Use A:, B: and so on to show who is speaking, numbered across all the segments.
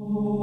A: Oh.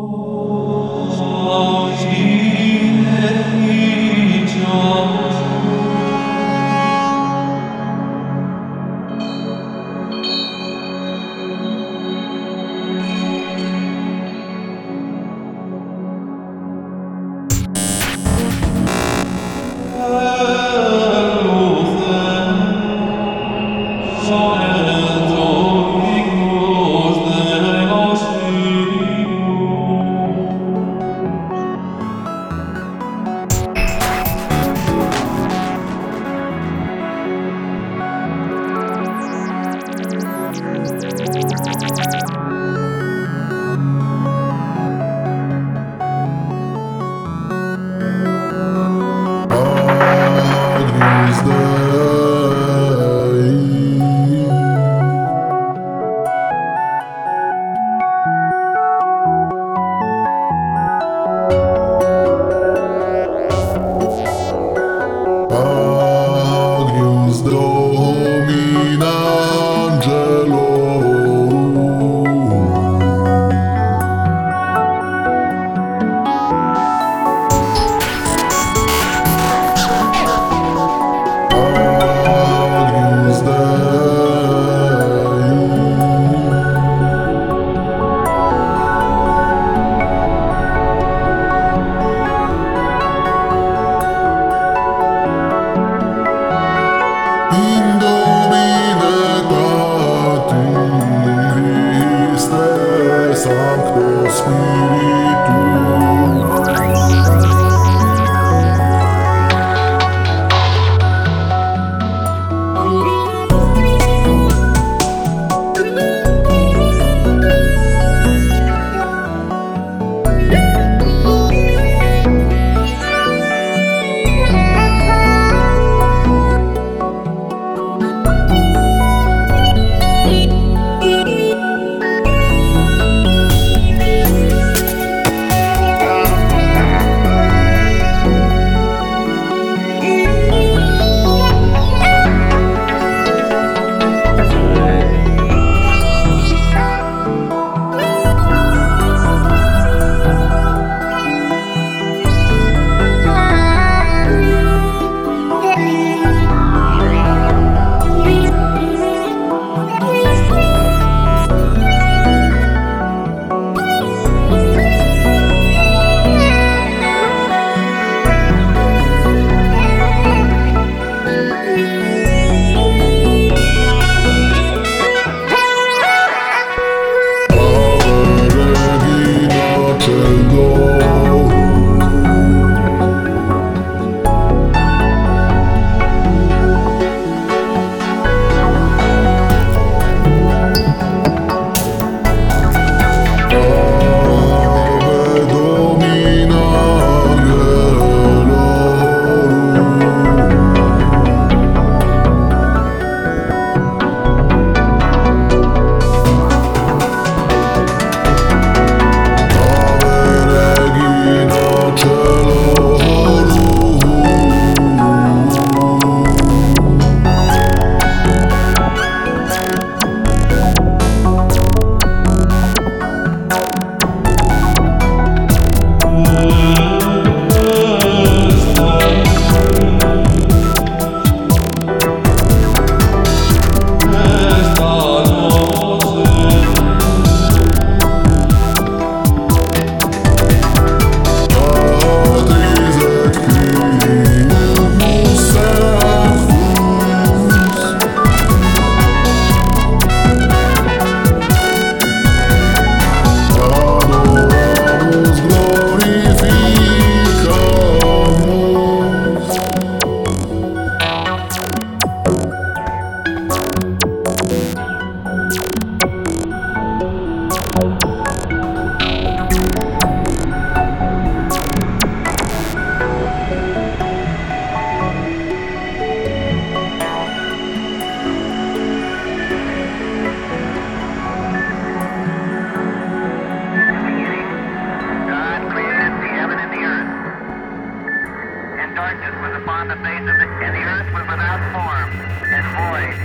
B: darkness was upon the face of the, and the earth was without form and void.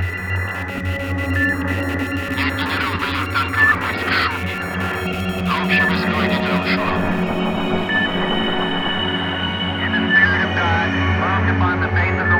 B: Инженером был танком рабочих шум. На общего. And the Spirit of God moved upon the face of the